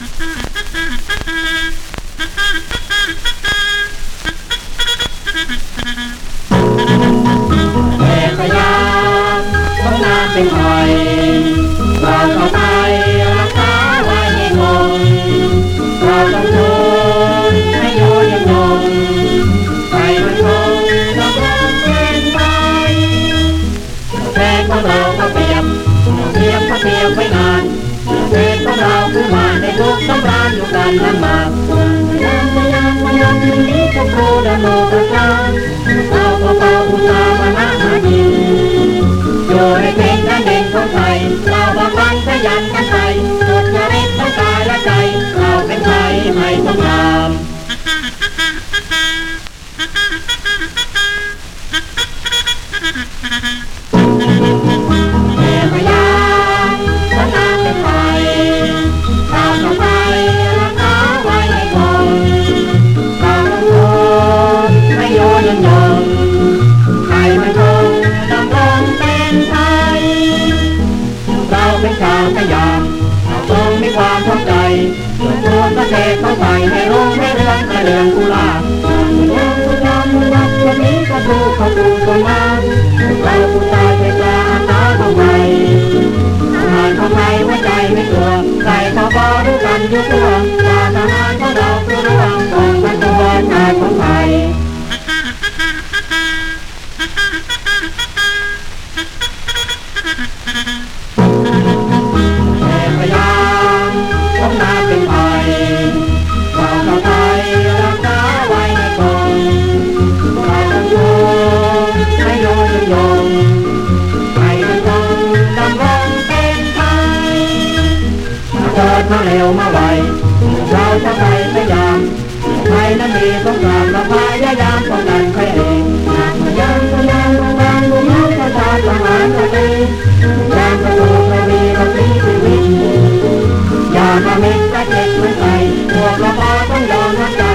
về thời gian bóng na tình hoài và có tay là cá hoa nhẹ ngồi và con thôn hay vô đêm đồn tay vẫn thôn nó vẫn quen tay về có bao có tiệm tiệm có tiệm Lama, lama, lama, lama, lama, lama, lama, lama, lama, lama, lama, เป็นชาวสยามเราทรงมีความเข้าใจส่วนตัวมเกษตรเข้าไปให้รุ่งให้เรืองกระเดืองกุลา เกิดมาเร็วมาไวเราจะงไทยพยายามใครนั้นมีสงครามเราพยายามป้องกันใครเองหากพยายามพยายามป้องกันหมู่ยุทธศาสตร์ทหารทะเลยามประตูกระมีกระสีชีวิตอย่ามามิตรเจ็บเหมือนใครพวกเราต้องยอมน้ำใ